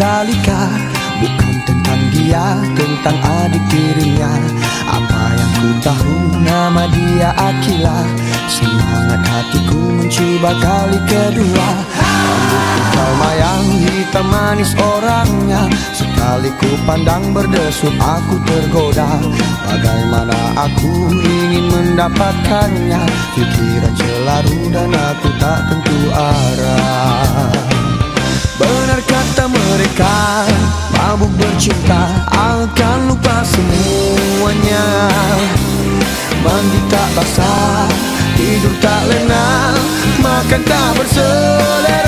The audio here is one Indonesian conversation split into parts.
Zalika Bukan tentang dia, tentang adik tirinya. Apa yang ku tahu nama dia Akila. Semangat hatiku mencoba kali kedua. Rambut kau mayang hitam manis orangnya. Sekali ku pandang berdesut aku tergoda. Bagaimana aku ingin mendapatkannya? Pikiran celaru dan aku tak tentu arah Mabuk bercinta Akan lupa semuanya. Mandi tak basah Tidur tak lena Makan tak berselera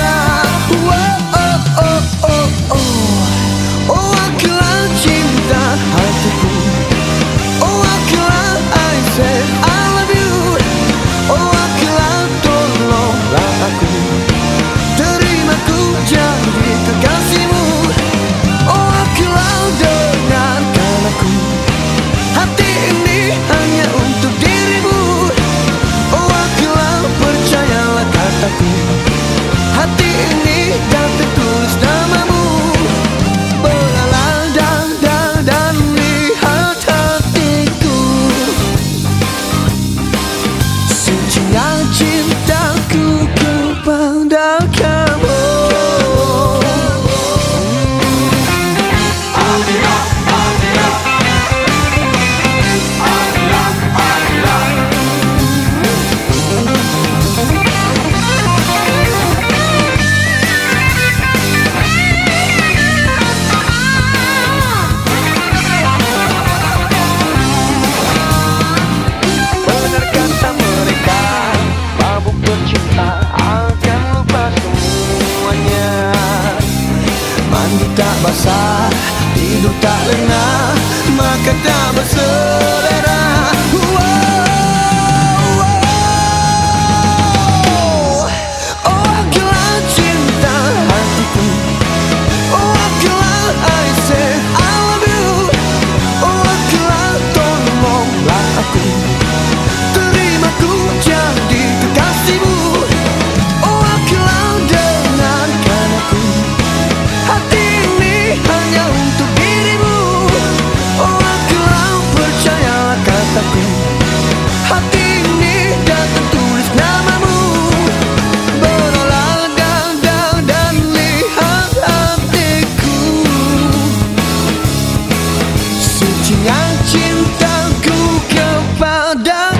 kepada tidur cintaku kepada